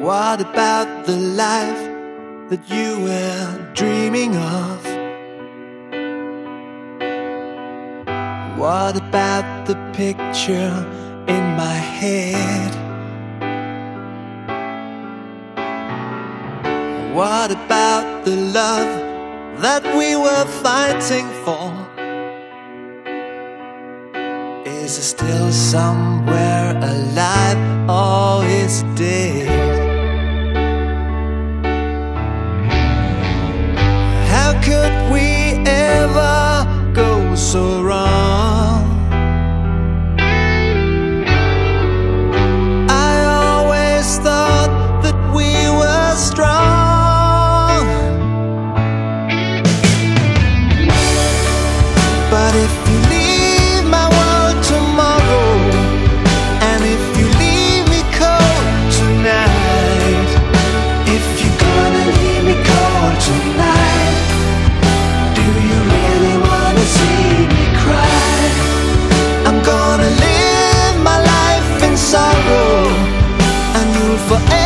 What about the life that you were dreaming of? What about the picture in my head? What about the love that we were fighting for? Is it still somewhere alive or is it dead? forever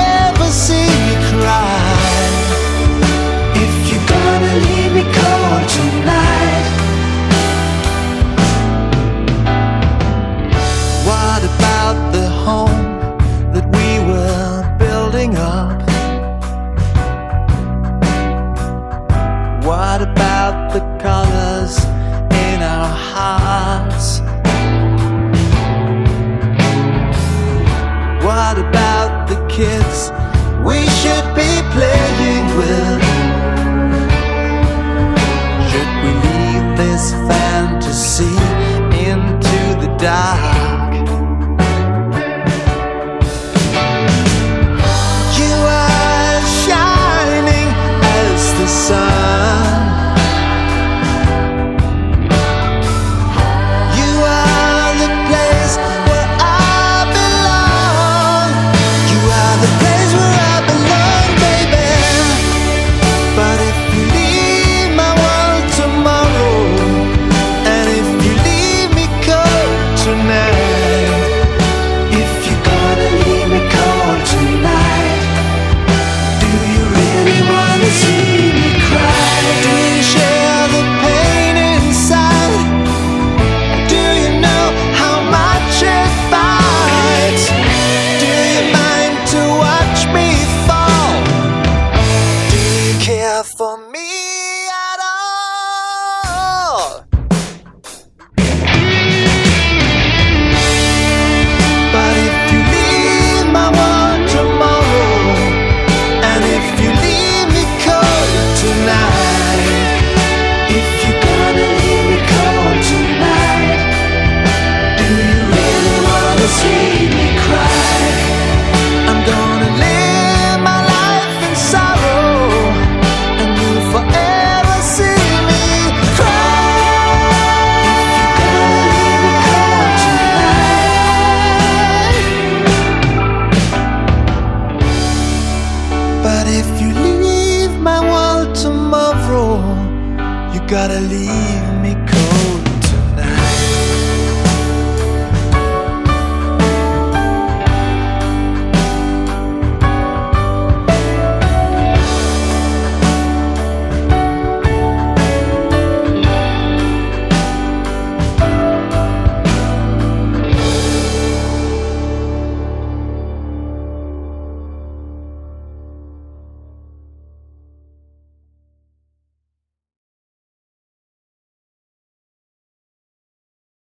about the kids we should be playing with? Should we leave this fantasy into the dark? have for me. gotta leave.